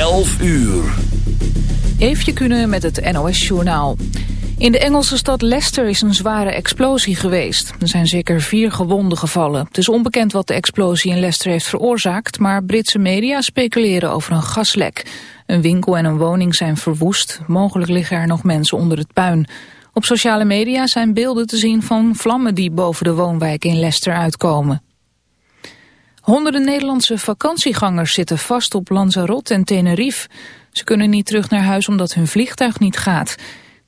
11 uur. Eefje kunnen met het NOS-journaal. In de Engelse stad Leicester is een zware explosie geweest. Er zijn zeker vier gewonden gevallen. Het is onbekend wat de explosie in Leicester heeft veroorzaakt... maar Britse media speculeren over een gaslek. Een winkel en een woning zijn verwoest. Mogelijk liggen er nog mensen onder het puin. Op sociale media zijn beelden te zien van vlammen die boven de woonwijk in Leicester uitkomen. Honderden Nederlandse vakantiegangers zitten vast op Lanzarote en Tenerife. Ze kunnen niet terug naar huis omdat hun vliegtuig niet gaat.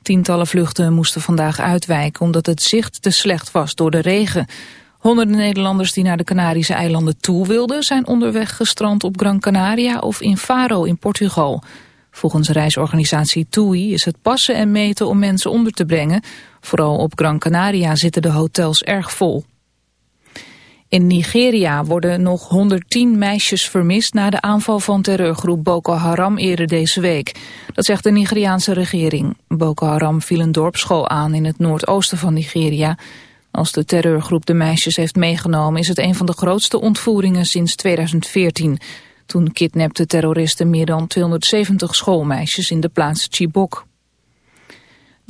Tientallen vluchten moesten vandaag uitwijken omdat het zicht te slecht was door de regen. Honderden Nederlanders die naar de Canarische eilanden toe wilden... zijn onderweg gestrand op Gran Canaria of in Faro in Portugal. Volgens reisorganisatie TUI is het passen en meten om mensen onder te brengen. Vooral op Gran Canaria zitten de hotels erg vol. In Nigeria worden nog 110 meisjes vermist na de aanval van terreurgroep Boko Haram eerder deze week. Dat zegt de Nigeriaanse regering. Boko Haram viel een dorpsschool aan in het noordoosten van Nigeria. Als de terreurgroep de meisjes heeft meegenomen is het een van de grootste ontvoeringen sinds 2014. Toen kidnapten terroristen meer dan 270 schoolmeisjes in de plaats Chibok.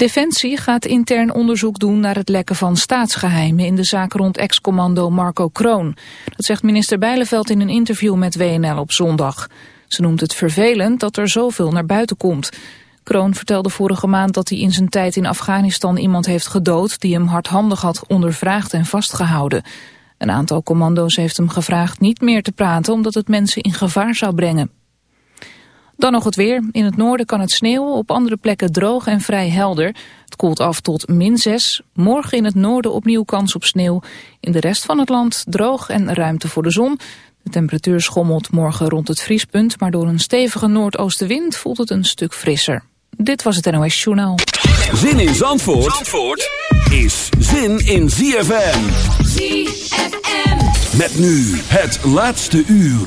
Defensie gaat intern onderzoek doen naar het lekken van staatsgeheimen in de zaak rond ex-commando Marco Kroon. Dat zegt minister Bijleveld in een interview met WNL op zondag. Ze noemt het vervelend dat er zoveel naar buiten komt. Kroon vertelde vorige maand dat hij in zijn tijd in Afghanistan iemand heeft gedood die hem hardhandig had ondervraagd en vastgehouden. Een aantal commando's heeft hem gevraagd niet meer te praten omdat het mensen in gevaar zou brengen. Dan nog het weer. In het noorden kan het sneeuwen, op andere plekken droog en vrij helder. Het koelt af tot min 6. Morgen in het noorden opnieuw kans op sneeuw. In de rest van het land droog en ruimte voor de zon. De temperatuur schommelt morgen rond het vriespunt... maar door een stevige noordoostenwind voelt het een stuk frisser. Dit was het NOS Journaal. Zin in Zandvoort, Zandvoort is zin in ZFM. ZFM. Met nu het laatste uur.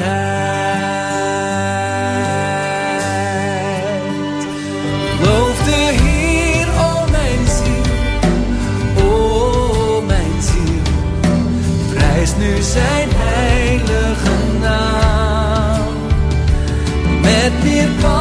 Met meer passie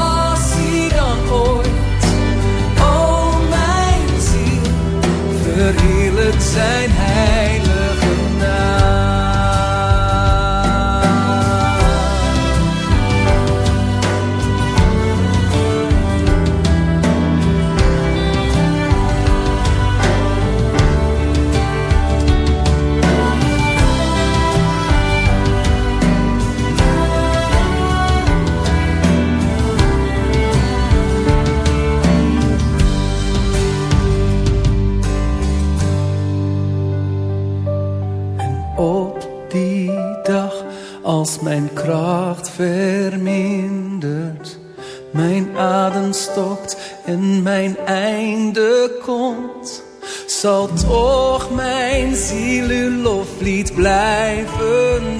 mijn einde komt, zal toch mijn ziel uw loflied blijven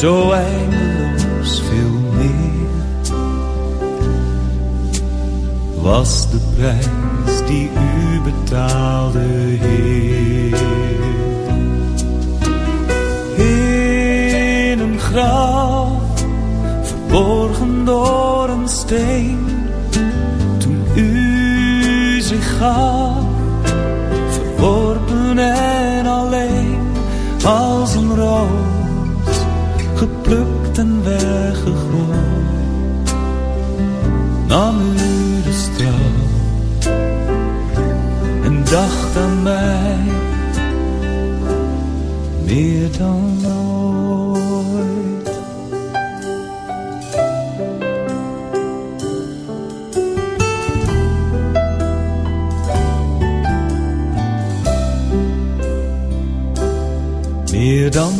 zo eindeloos veel meer. Was de prijs die u betaalde, Heer. In een graf, verborgen door een steen gaf, verworpen en ten weggegooid, nam u de straat en dacht aan mij meer dan ooit. Meer dan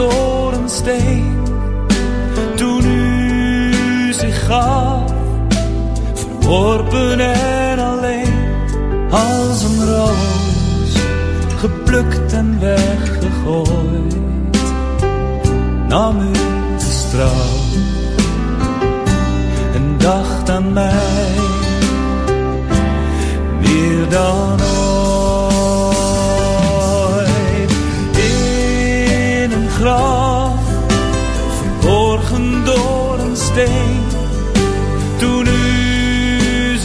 door een steen. Toen u zich gaf, verworpen en alleen, als een roos, geplukt en weggegooid, nam u de straf en dacht aan mij, meer dan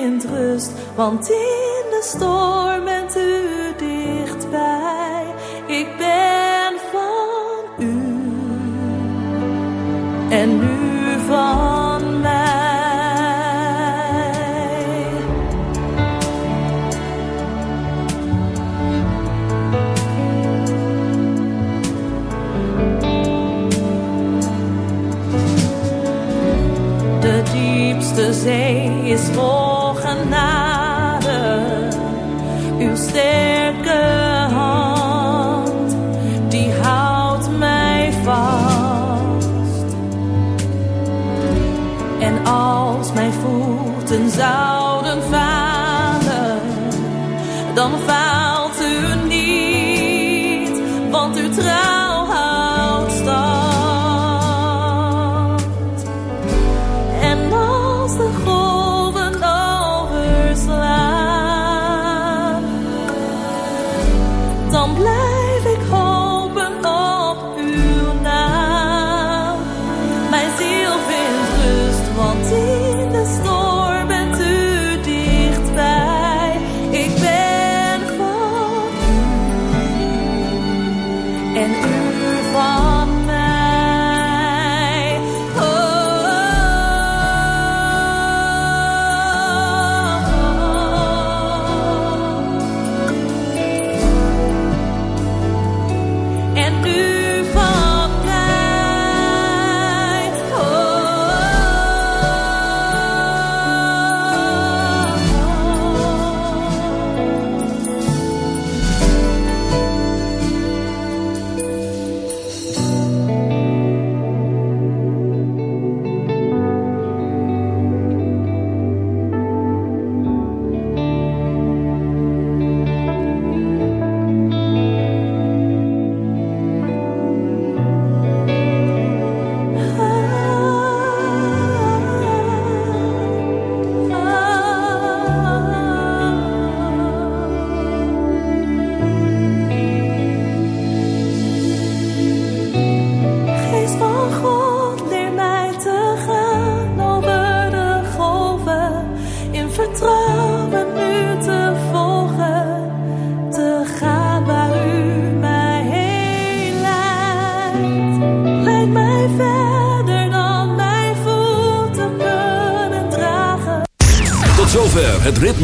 vindt rust, want in de storm bent u dichtbij. Ik ben van u en nu van mij. De diepste zee is vol.